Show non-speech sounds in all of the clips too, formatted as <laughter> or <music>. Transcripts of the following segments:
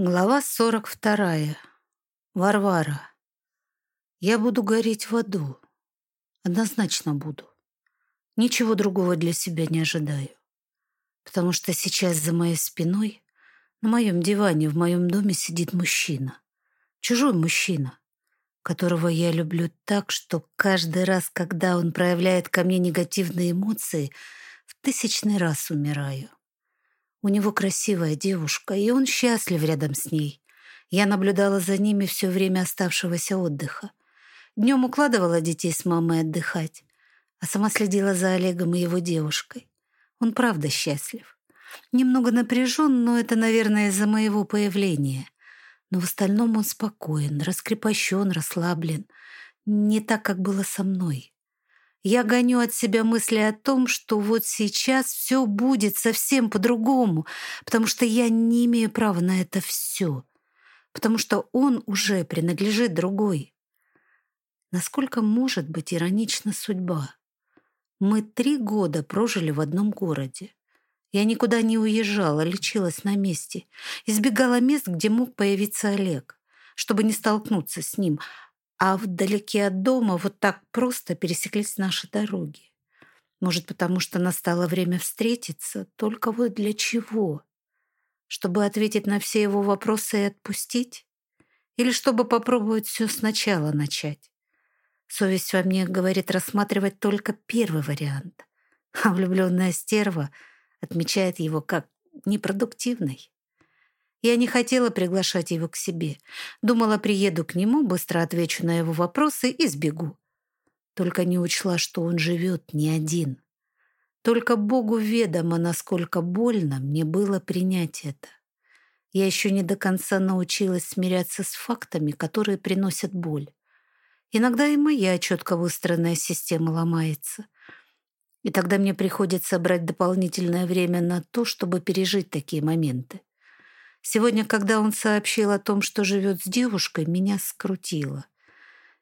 Глава 42. Варвара. Я буду гореть в аду. Однозначно буду. Ничего другого для себя не ожидаю. Потому что сейчас за моей спиной, на моем диване в моем доме сидит мужчина. Чужой мужчина, которого я люблю так, что каждый раз, когда он проявляет ко мне негативные эмоции, в тысячный раз умираю. У него красивая девушка, и он счастлив рядом с ней. Я наблюдала за ними все время оставшегося отдыха. Днем укладывала детей с мамой отдыхать, а сама следила за Олегом и его девушкой. Он правда счастлив. Немного напряжен, но это, наверное, из-за моего появления. Но в остальном он спокоен, раскрепощен, расслаблен. Не так, как было со мной. Я гоню от себя мысли о том, что вот сейчас все будет совсем по-другому, потому что я не имею права на это все, потому что он уже принадлежит другой. Насколько может быть иронична судьба? Мы три года прожили в одном городе. Я никуда не уезжала, лечилась на месте. Избегала мест, где мог появиться Олег, чтобы не столкнуться с ним, а вдалеке от дома вот так просто пересеклись наши дороги. Может, потому что настало время встретиться? Только вот для чего? Чтобы ответить на все его вопросы и отпустить? Или чтобы попробовать все сначала начать? Совесть во мне говорит рассматривать только первый вариант, а влюбленная стерва отмечает его как непродуктивный. Я не хотела приглашать его к себе. Думала, приеду к нему, быстро отвечу на его вопросы и сбегу. Только не учла, что он живет не один. Только Богу ведомо, насколько больно мне было принять это. Я еще не до конца научилась смиряться с фактами, которые приносят боль. Иногда и моя четко выстроенная система ломается. И тогда мне приходится брать дополнительное время на то, чтобы пережить такие моменты. Сегодня, когда он сообщил о том, что живет с девушкой, меня скрутило.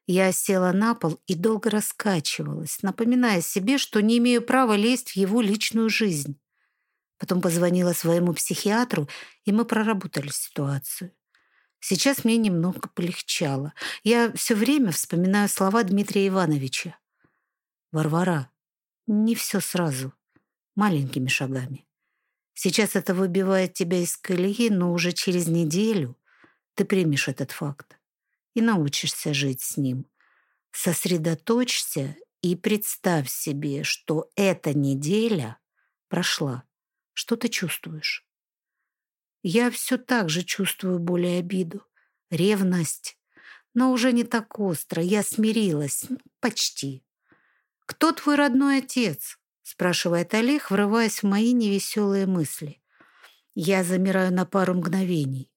Я села на пол и долго раскачивалась, напоминая себе, что не имею права лезть в его личную жизнь. Потом позвонила своему психиатру, и мы проработали ситуацию. Сейчас мне немного полегчало. Я все время вспоминаю слова Дмитрия Ивановича. «Варвара, не все сразу, маленькими шагами. Сейчас это выбивает тебя из колеи, но уже через неделю ты примешь этот факт и научишься жить с ним. Сосредоточься и представь себе, что эта неделя прошла. Что ты чувствуешь? Я все так же чувствую боль и обиду, ревность, но уже не так остро. Я смирилась, почти. Кто твой родной отец? Спрашивает Олег, врываясь в мои невеселые мысли. Я замираю на пару мгновений.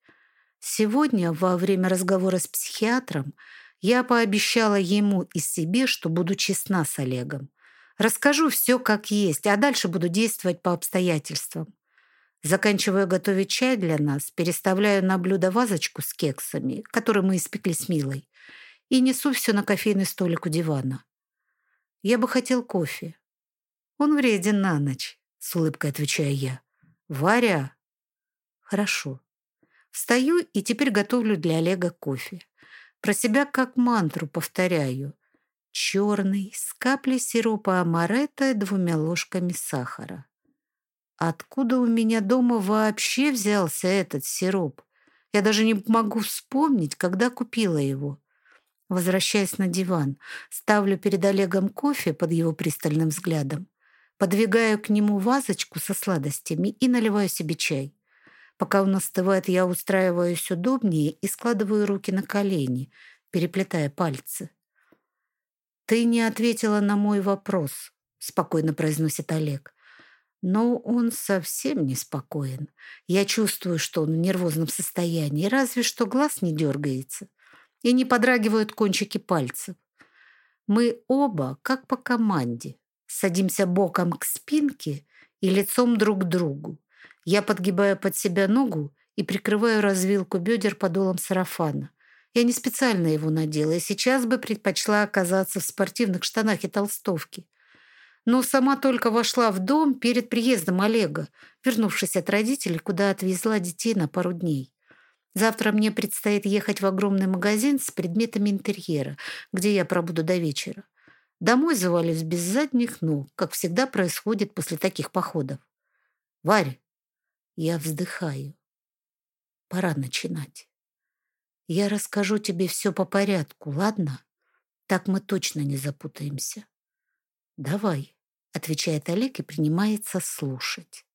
Сегодня, во время разговора с психиатром, я пообещала ему и себе, что буду честна с Олегом. Расскажу все как есть, а дальше буду действовать по обстоятельствам. Заканчиваю готовить чай для нас, переставляю на блюдо вазочку с кексами, которые мы испекли с Милой, и несу все на кофейный столик у дивана. Я бы хотел кофе, он вреден на ночь, с улыбкой отвечаю я. Варя. Хорошо. Встаю и теперь готовлю для Олега кофе. Про себя как мантру повторяю. Черный, с каплей сиропа амаретто двумя ложками сахара. Откуда у меня дома вообще взялся этот сироп? Я даже не могу вспомнить, когда купила его. Возвращаясь на диван, ставлю перед Олегом кофе под его пристальным взглядом. Подвигаю к нему вазочку со сладостями и наливаю себе чай. Пока он остывает, я устраиваюсь удобнее и складываю руки на колени, переплетая пальцы. «Ты не ответила на мой вопрос», — спокойно произносит Олег. Но он совсем не спокоен. Я чувствую, что он в нервозном состоянии, разве что глаз не дергается и не подрагивают кончики пальцев. Мы оба как по команде. Садимся боком к спинке и лицом друг к другу. Я подгибаю под себя ногу и прикрываю развилку бедер подолом сарафана. Я не специально его надела, и сейчас бы предпочла оказаться в спортивных штанах и толстовке. Но сама только вошла в дом перед приездом Олега, вернувшись от родителей, куда отвезла детей на пару дней. Завтра мне предстоит ехать в огромный магазин с предметами интерьера, где я пробуду до вечера. Домой завалюсь без задних ног, как всегда происходит после таких походов. Варя, я вздыхаю. Пора начинать. Я расскажу тебе все по порядку, ладно? Так мы точно не запутаемся. Давай, отвечает Олег и принимается слушать.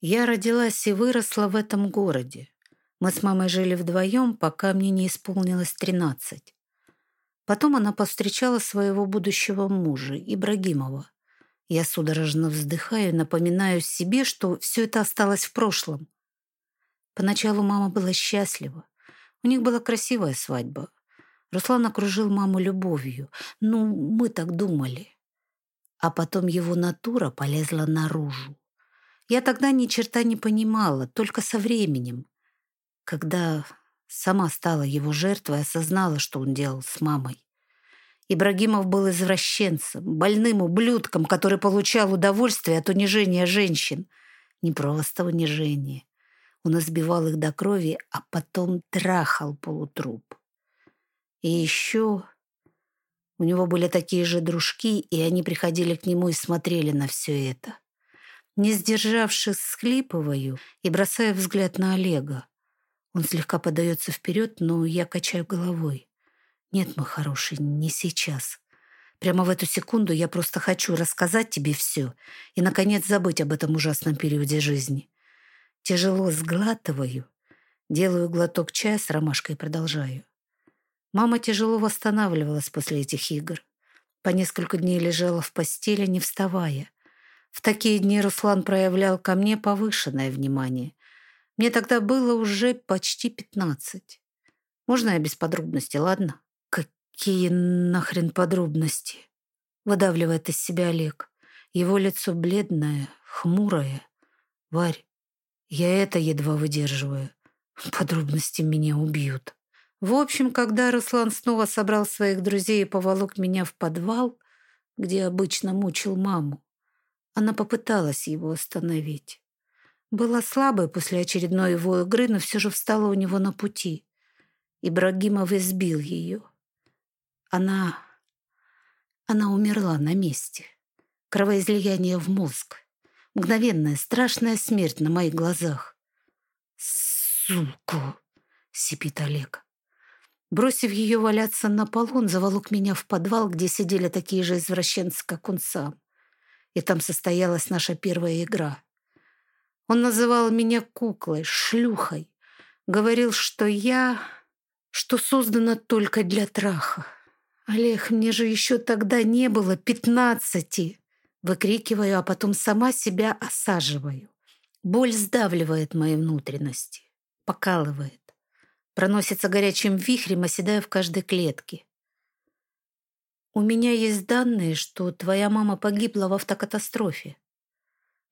Я родилась и выросла в этом городе. Мы с мамой жили вдвоем, пока мне не исполнилось тринадцать. Потом она повстречала своего будущего мужа, Ибрагимова. Я судорожно вздыхаю, напоминаю себе, что все это осталось в прошлом. Поначалу мама была счастлива. У них была красивая свадьба. Руслан окружил маму любовью. Ну, мы так думали. А потом его натура полезла наружу. Я тогда ни черта не понимала, только со временем. Когда сама стала его жертвой, осознала, что он делал с мамой. Ибрагимов был извращенцем, больным ублюдком, который получал удовольствие от унижения женщин. Не просто унижение. Он избивал их до крови, а потом трахал полутруп. И еще у него были такие же дружки, и они приходили к нему и смотрели на все это. Не сдержавшись, схлипываю и бросаю взгляд на Олега. Он слегка подается вперед, но я качаю головой. Нет, мой хороший, не сейчас. Прямо в эту секунду я просто хочу рассказать тебе все и, наконец, забыть об этом ужасном периоде жизни. Тяжело сглатываю, делаю глоток чая с ромашкой и продолжаю. Мама тяжело восстанавливалась после этих игр. По несколько дней лежала в постели, не вставая. В такие дни Руслан проявлял ко мне повышенное внимание. Мне тогда было уже почти пятнадцать. Можно я без подробностей, ладно? Какие нахрен подробности? Выдавливает из себя Олег. Его лицо бледное, хмурое. Варь, я это едва выдерживаю. Подробности меня убьют. В общем, когда Руслан снова собрал своих друзей и поволок меня в подвал, где обычно мучил маму, она попыталась его остановить. Была слабой после очередной его игры, но все же встала у него на пути. Ибрагимов избил ее. Она... Она умерла на месте. Кровоизлияние в мозг. Мгновенная, страшная смерть на моих глазах. «Сука!» — сипит Олег. Бросив ее валяться на полу, он заволок меня в подвал, где сидели такие же извращенцы, как он сам. И там состоялась наша первая игра. Он называл меня куклой, шлюхой. Говорил, что я... что создана только для траха. Олег, мне же еще тогда не было пятнадцати. Выкрикиваю, а потом сама себя осаживаю. Боль сдавливает мои внутренности, покалывает проносится горячим вихрем, оседая в каждой клетке. «У меня есть данные, что твоя мама погибла в автокатастрофе».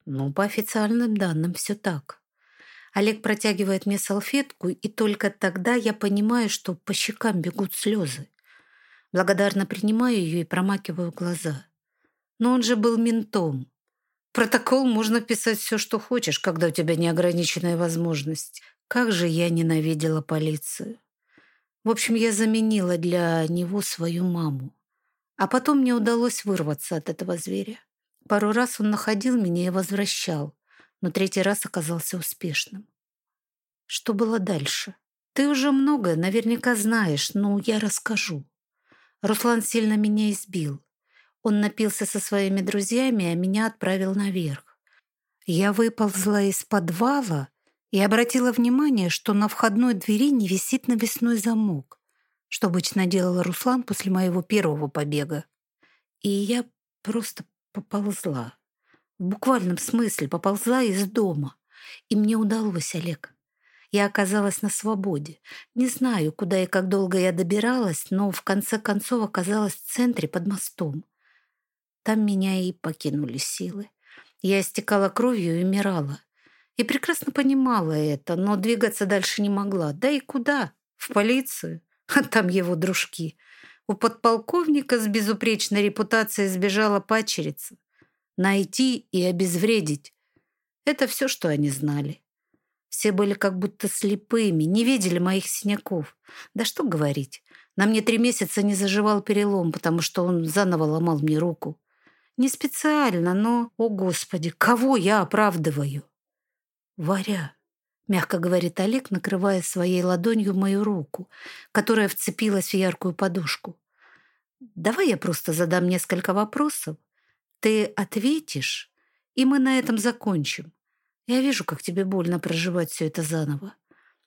«Ну, по официальным данным, все так». Олег протягивает мне салфетку, и только тогда я понимаю, что по щекам бегут слезы. Благодарно принимаю ее и промакиваю глаза. Но он же был ментом. Протокол можно писать все, что хочешь, когда у тебя неограниченная возможность. Как же я ненавидела полицию. В общем, я заменила для него свою маму. А потом мне удалось вырваться от этого зверя. Пару раз он находил меня и возвращал, но третий раз оказался успешным. Что было дальше? Ты уже многое наверняка знаешь, но я расскажу. Руслан сильно меня избил. Он напился со своими друзьями, а меня отправил наверх. Я выползла из подвала и обратила внимание, что на входной двери не висит навесной замок, что обычно делал Руслан после моего первого побега. И я просто поползла. В буквальном смысле поползла из дома. И мне удалось, Олег. Я оказалась на свободе. Не знаю, куда и как долго я добиралась, но в конце концов оказалась в центре под мостом. Там меня и покинули силы. Я истекала кровью и умирала. И прекрасно понимала это, но двигаться дальше не могла. Да и куда? В полицию? <laughs> А там его дружки. У подполковника с безупречной репутацией сбежала пачерица. Найти и обезвредить. Это все, что они знали. Все были как будто слепыми, не видели моих синяков. Да что говорить, на мне три месяца не заживал перелом, потому что он заново ломал мне руку. Не специально, но, о господи, кого я оправдываю? Варя, мягко говорит Олег, накрывая своей ладонью мою руку, которая вцепилась в яркую подушку. Давай я просто задам несколько вопросов. Ты ответишь, и мы на этом закончим. Я вижу, как тебе больно проживать все это заново.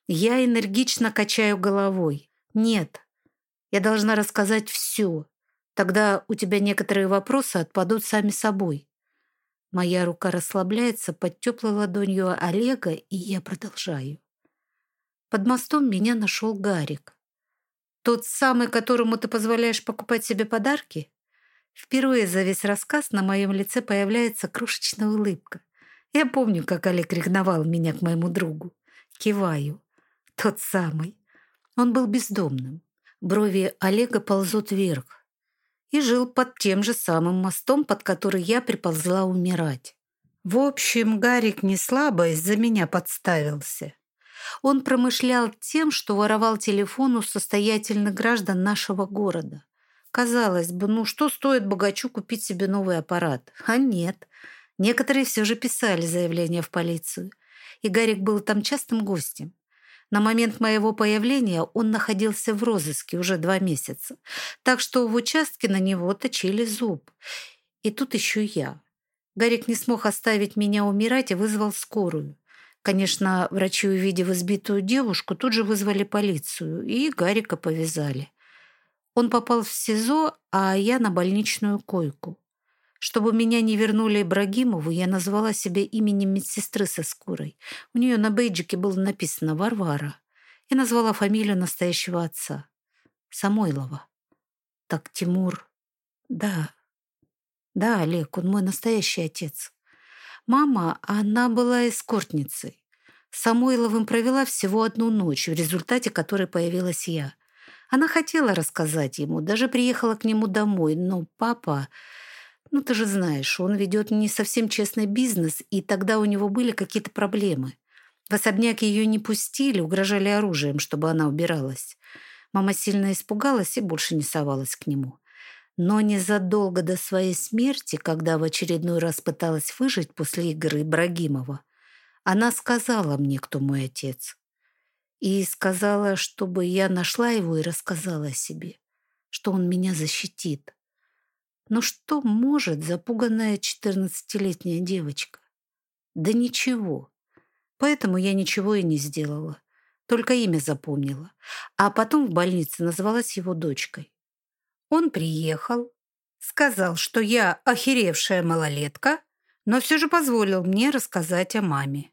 Я энергично качаю головой. Нет, я должна рассказать все. Тогда у тебя некоторые вопросы отпадут сами собой. Моя рука расслабляется под теплой ладонью Олега, и я продолжаю. Под мостом меня нашел Гарик. Тот самый, которому ты позволяешь покупать себе подарки? Впервые за весь рассказ на моем лице появляется крошечная улыбка. Я помню, как Олег ревновал меня к моему другу. Киваю. Тот самый. Он был бездомным. Брови Олега ползут вверх и жил под тем же самым мостом, под который я приползла умирать. В общем, Гарик не слабо из-за меня подставился. Он промышлял тем, что воровал телефон у состоятельных граждан нашего города. Казалось бы, ну что стоит богачу купить себе новый аппарат? А нет. Некоторые все же писали заявление в полицию. И Гарик был там частым гостем. На момент моего появления он находился в розыске уже два месяца, так что в участке на него точили зуб. И тут еще я. Гарик не смог оставить меня умирать и вызвал скорую. Конечно, врачи, увидев избитую девушку, тут же вызвали полицию, и Гарика повязали. Он попал в СИЗО, а я на больничную койку. Чтобы меня не вернули Ибрагимову, я назвала себя именем медсестры со скорой. У нее на бейджике было написано «Варвара». И назвала фамилию настоящего отца. Самойлова. Так Тимур... Да. Да, Олег, он мой настоящий отец. Мама, она была эскортницей. Самойловым провела всего одну ночь, в результате которой появилась я. Она хотела рассказать ему, даже приехала к нему домой, но папа... Ну, ты же знаешь, он ведет не совсем честный бизнес, и тогда у него были какие-то проблемы. В особняк ее не пустили, угрожали оружием, чтобы она убиралась. Мама сильно испугалась и больше не совалась к нему. Но незадолго до своей смерти, когда в очередной раз пыталась выжить после игры Ибрагимова, она сказала мне, кто мой отец. И сказала, чтобы я нашла его и рассказала о себе, что он меня защитит. Но что может запуганная четырнадцатилетняя девочка? Да ничего. Поэтому я ничего и не сделала. Только имя запомнила. А потом в больнице назвалась его дочкой. Он приехал, сказал, что я охеревшая малолетка, но все же позволил мне рассказать о маме.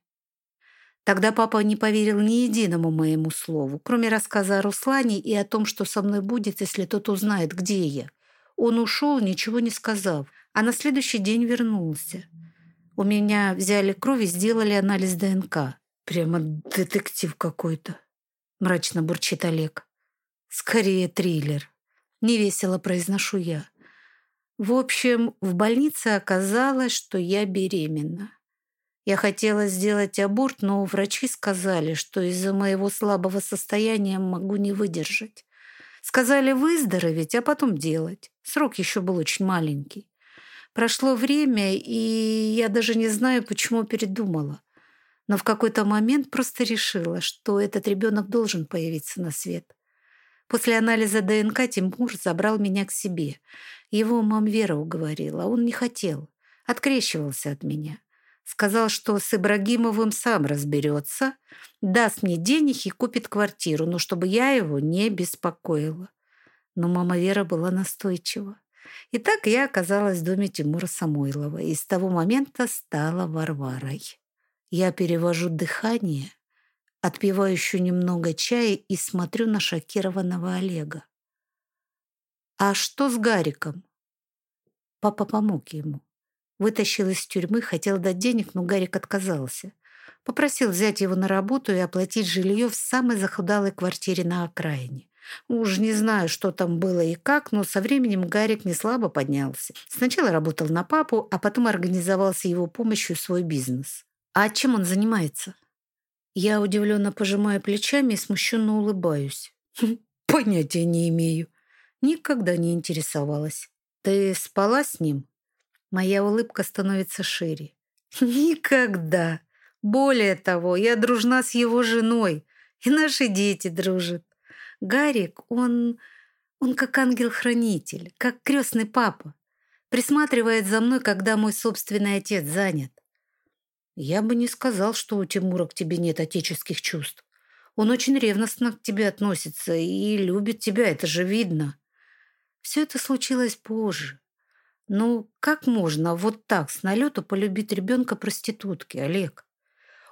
Тогда папа не поверил ни единому моему слову, кроме рассказа о Руслане и о том, что со мной будет, если тот узнает, где я. Он ушел, ничего не сказав, а на следующий день вернулся. У меня взяли кровь и сделали анализ ДНК. Прямо детектив какой-то, мрачно бурчит Олег. Скорее триллер. Невесело произношу я. В общем, в больнице оказалось, что я беременна. Я хотела сделать аборт, но врачи сказали, что из-за моего слабого состояния могу не выдержать. Сказали выздороветь, а потом делать. Срок еще был очень маленький. Прошло время, и я даже не знаю, почему передумала. Но в какой-то момент просто решила, что этот ребенок должен появиться на свет. После анализа ДНК Тимур забрал меня к себе. Его мам Вера уговорила, он не хотел. Открещивался от меня. Сказал, что с Ибрагимовым сам разберется, даст мне денег и купит квартиру, но чтобы я его не беспокоила. Но мама Вера была настойчива. И так я оказалась в доме Тимура Самойлова и с того момента стала Варварой. Я перевожу дыхание, отпиваю еще немного чая и смотрю на шокированного Олега. «А что с Гариком?» Папа помог ему. Вытащил из тюрьмы, хотел дать денег, но Гарик отказался. Попросил взять его на работу и оплатить жилье в самой захудалой квартире на окраине. Уж не знаю, что там было и как, но со временем Гарик не слабо поднялся. Сначала работал на папу, а потом организовал с его помощью свой бизнес. А чем он занимается? Я удивленно пожимаю плечами и смущенно улыбаюсь. Хм, понятия не имею. Никогда не интересовалась. Ты спала с ним? Моя улыбка становится шире. Никогда. Более того, я дружна с его женой, и наши дети дружат. Гарик, он... он как ангел-хранитель, как крестный папа. Присматривает за мной, когда мой собственный отец занят. Я бы не сказал, что у Тимура к тебе нет отеческих чувств. Он очень ревностно к тебе относится и любит тебя, это же видно. Все это случилось позже. Ну, как можно вот так с налету полюбить ребенка проститутки, Олег?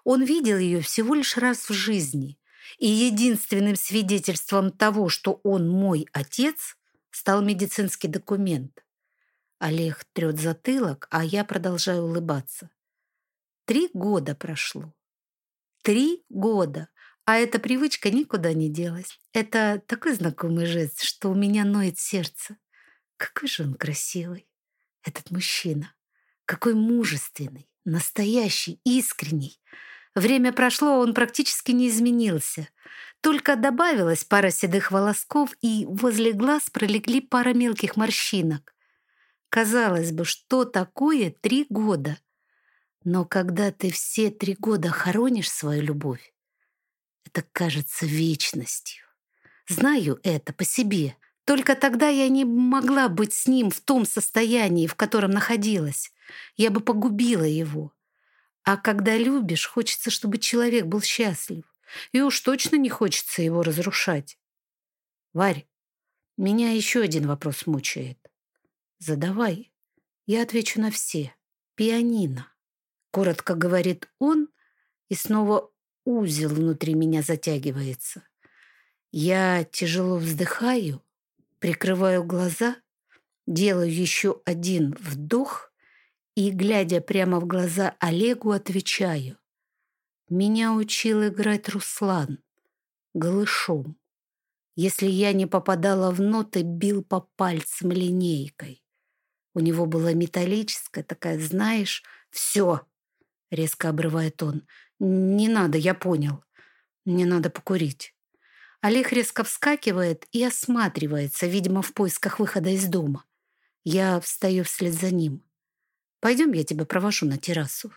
Он видел ее всего лишь раз в жизни. И единственным свидетельством того, что он мой отец, стал медицинский документ. Олег трет затылок, а я продолжаю улыбаться. Три года прошло. Три года. А эта привычка никуда не делась. Это такой знакомый жест, что у меня ноет сердце. Какой же он красивый, этот мужчина. Какой мужественный, настоящий, искренний. Время прошло, он практически не изменился. Только добавилась пара седых волосков, и возле глаз пролегли пара мелких морщинок. Казалось бы, что такое три года? Но когда ты все три года хоронишь свою любовь, это кажется вечностью. Знаю это по себе. Только тогда я не могла быть с ним в том состоянии, в котором находилась. Я бы погубила его. А когда любишь, хочется, чтобы человек был счастлив. И уж точно не хочется его разрушать. Варь, меня еще один вопрос мучает. Задавай. Я отвечу на все. Пианино. Коротко говорит он, и снова узел внутри меня затягивается. Я тяжело вздыхаю, прикрываю глаза, делаю еще один вдох и, глядя прямо в глаза Олегу, отвечаю. Меня учил играть Руслан голышом. Если я не попадала в ноты, бил по пальцам линейкой. У него была металлическая такая, знаешь, все, резко обрывает он. Не надо, я понял. Мне надо покурить. Олег резко вскакивает и осматривается, видимо, в поисках выхода из дома. Я встаю вслед за ним. Пойдем, я тебя провожу на террасу.